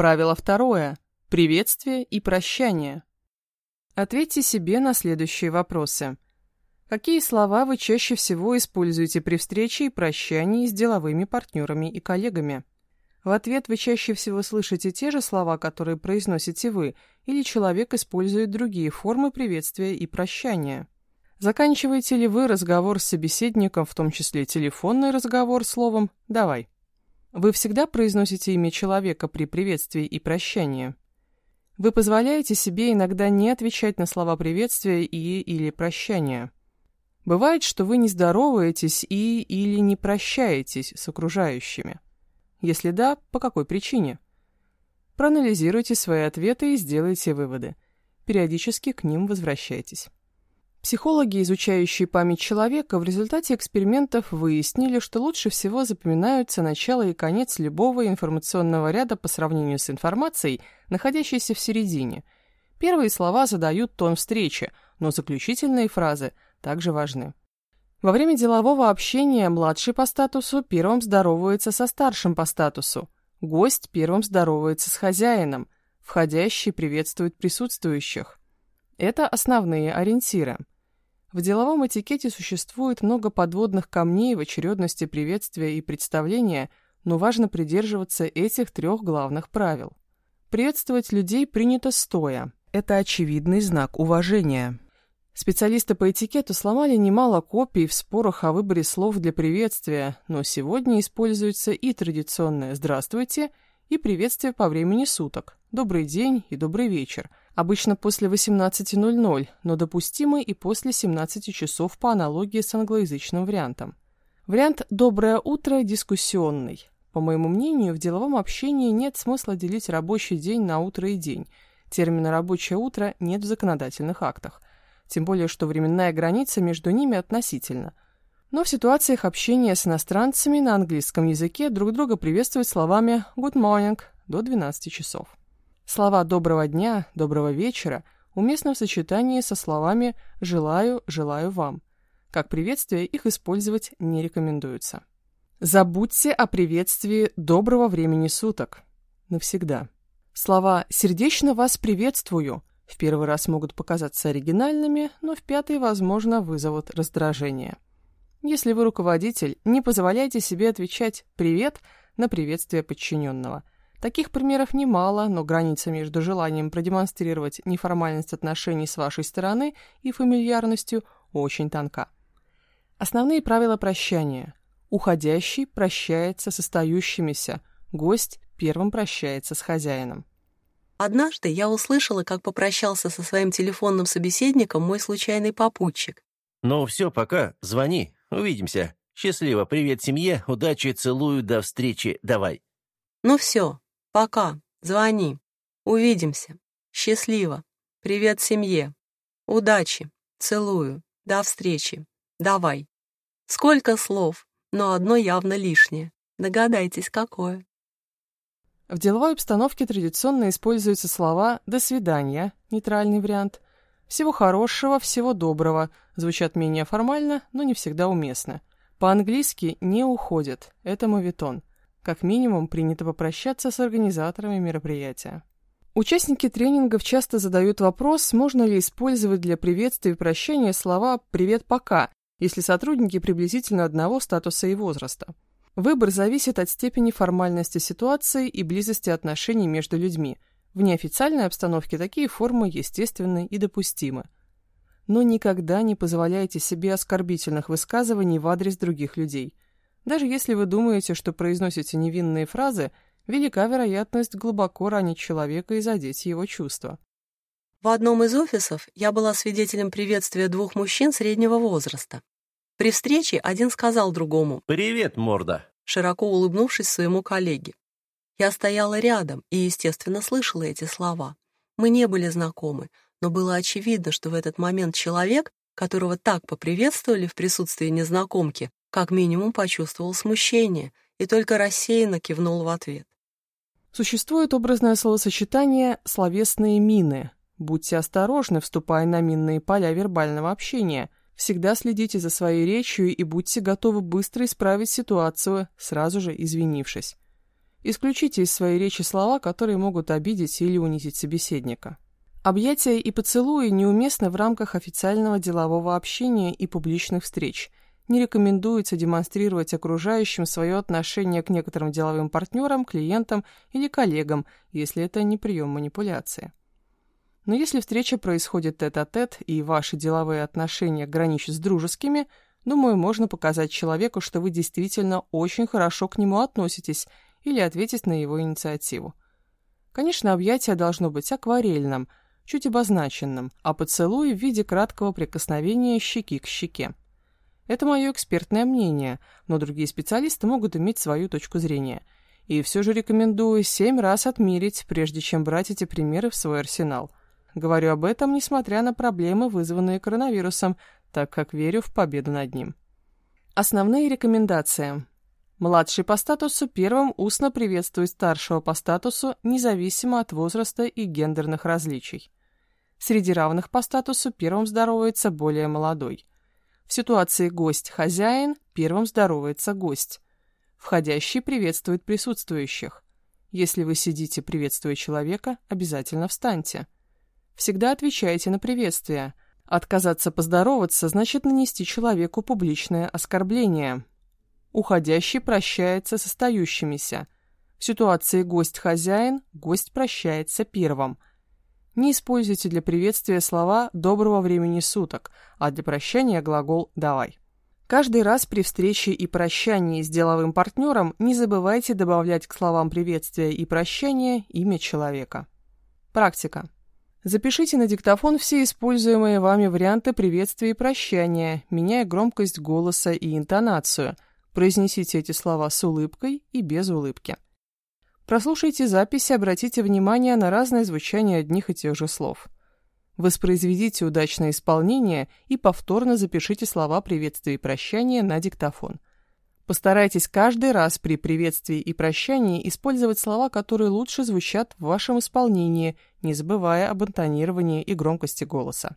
Правило второе. Приветствие и прощание. Ответьте себе на следующие вопросы. Какие слова вы чаще всего используете при встрече и прощании с деловыми партнерами и коллегами? В ответ вы чаще всего слышите те же слова, которые произносите вы, или человек использует другие формы приветствия и прощания. Заканчиваете ли вы разговор с собеседником, в том числе телефонный разговор, словом «давай»? Вы всегда произносите имя человека при приветствии и прощании? Вы позволяете себе иногда не отвечать на слова приветствия и или прощания? Бывает, что вы не здороваетесь и или не прощаетесь с окружающими. Если да, по какой причине? Проанализируйте свои ответы и сделайте выводы. Периодически к ним возвращайтесь. Психологи, изучающие память человека, в результате экспериментов выяснили, что лучше всего запоминаются начало и конец любого информационного ряда по сравнению с информацией, находящейся в середине. Первые слова задают тон встречи, но заключительные фразы также важны. Во время делового общения младший по статусу первым здоровается со старшим по статусу, гость первым здоровается с хозяином, входящий приветствует присутствующих. Это основные ориентиры. В деловом этикете существует много подводных камней в очередности приветствия и представления, но важно придерживаться этих трех главных правил. Приветствовать людей принято стоя. Это очевидный знак уважения. Специалисты по этикету сломали немало копий в спорах о выборе слов для приветствия, но сегодня используется и традиционное «здравствуйте», и приветствие по времени суток «добрый день» и «добрый вечер», обычно после 18.00, но допустимы и после 17 часов по аналогии с англоязычным вариантом. Вариант «доброе утро» дискуссионный. По моему мнению, в деловом общении нет смысла делить рабочий день на утро и день. Термина «рабочее утро» нет в законодательных актах. Тем более, что временная граница между ними относительна. Но в ситуациях общения с иностранцами на английском языке друг друга приветствуют словами «good morning» до 12 часов. Слова «доброго дня», «доброго вечера» уместны в сочетании со словами «желаю», «желаю вам». Как приветствие их использовать не рекомендуется. Забудьте о приветствии «доброго времени суток». Навсегда. Слова «сердечно вас приветствую» в первый раз могут показаться оригинальными, но в пятый, возможно, вызовут раздражение. Если вы руководитель, не позволяйте себе отвечать «привет» на приветствие подчиненного – Таких примеров немало, но граница между желанием продемонстрировать неформальность отношений с вашей стороны и фамильярностью очень тонка. Основные правила прощания. Уходящий прощается с остающимися, гость первым прощается с хозяином. Однажды я услышала, как попрощался со своим телефонным собеседником мой случайный попутчик. «Ну все, пока, звони, увидимся. Счастливо, привет семье, удачи, целую, до встречи, давай». «Ну все, Пока. Звони. Увидимся. Счастливо. Привет семье. Удачи. Целую. До встречи. Давай. Сколько слов, но одно явно лишнее. Догадайтесь, какое. В деловой обстановке традиционно используются слова «до свидания» — нейтральный вариант, «всего хорошего», «всего доброго» звучат менее формально, но не всегда уместно. По-английски «не уходят» — это мовитон. Как минимум, принято попрощаться с организаторами мероприятия. Участники тренингов часто задают вопрос, можно ли использовать для приветствия и прощания слова «привет, пока», если сотрудники приблизительно одного статуса и возраста. Выбор зависит от степени формальности ситуации и близости отношений между людьми. В неофициальной обстановке такие формы естественны и допустимы. Но никогда не позволяйте себе оскорбительных высказываний в адрес других людей – даже если вы думаете, что произносите невинные фразы, велика вероятность глубоко ранить человека и задеть его чувства. В одном из офисов я была свидетелем приветствия двух мужчин среднего возраста. При встрече один сказал другому «Привет, морда», широко улыбнувшись своему коллеге. Я стояла рядом и, естественно, слышала эти слова. Мы не были знакомы, но было очевидно, что в этот момент человек, которого так поприветствовали в присутствии незнакомки, как минимум почувствовал смущение и только рассеянно кивнул в ответ. Существует образное словосочетание «словесные мины». Будьте осторожны, вступая на минные поля вербального общения. Всегда следите за своей речью и будьте готовы быстро исправить ситуацию, сразу же извинившись. Исключите из своей речи слова, которые могут обидеть или унизить собеседника. Объятия и поцелуи неуместны в рамках официального делового общения и публичных встреч. Не рекомендуется демонстрировать окружающим свое отношение к некоторым деловым партнерам, клиентам или коллегам, если это не прием манипуляции. Но если встреча происходит тет-а-тет -тет, и ваши деловые отношения граничат с дружескими, думаю, можно показать человеку, что вы действительно очень хорошо к нему относитесь или ответить на его инициативу. Конечно, объятие должно быть акварельным – чуть обозначенным, а поцелуй в виде краткого прикосновения щеки к щеке. Это мое экспертное мнение, но другие специалисты могут иметь свою точку зрения. И все же рекомендую семь раз отмерить, прежде чем брать эти примеры в свой арсенал. Говорю об этом, несмотря на проблемы, вызванные коронавирусом, так как верю в победу над ним. Основные рекомендации. Младший по статусу первым устно приветствует старшего по статусу, независимо от возраста и гендерных различий. Среди равных по статусу первым здоровается более молодой. В ситуации гость-хозяин первым здоровается гость. Входящий приветствует присутствующих. Если вы сидите, приветствуя человека, обязательно встаньте. Всегда отвечайте на приветствие. Отказаться поздороваться значит нанести человеку публичное оскорбление. Уходящий прощается с остающимися. В ситуации гость-хозяин гость прощается первым – не используйте для приветствия слова «доброго времени суток», а для прощания глагол «давай». Каждый раз при встрече и прощании с деловым партнером не забывайте добавлять к словам приветствия и прощания имя человека. Практика. Запишите на диктофон все используемые вами варианты приветствия и прощания, меняя громкость голоса и интонацию. Произнесите эти слова с улыбкой и без улыбки. Прослушайте запись и обратите внимание на разное звучание одних и тех же слов. Воспроизведите удачное исполнение и повторно запишите слова приветствия и прощания на диктофон. Постарайтесь каждый раз при приветствии и прощании использовать слова, которые лучше звучат в вашем исполнении, не забывая об интонировании и громкости голоса.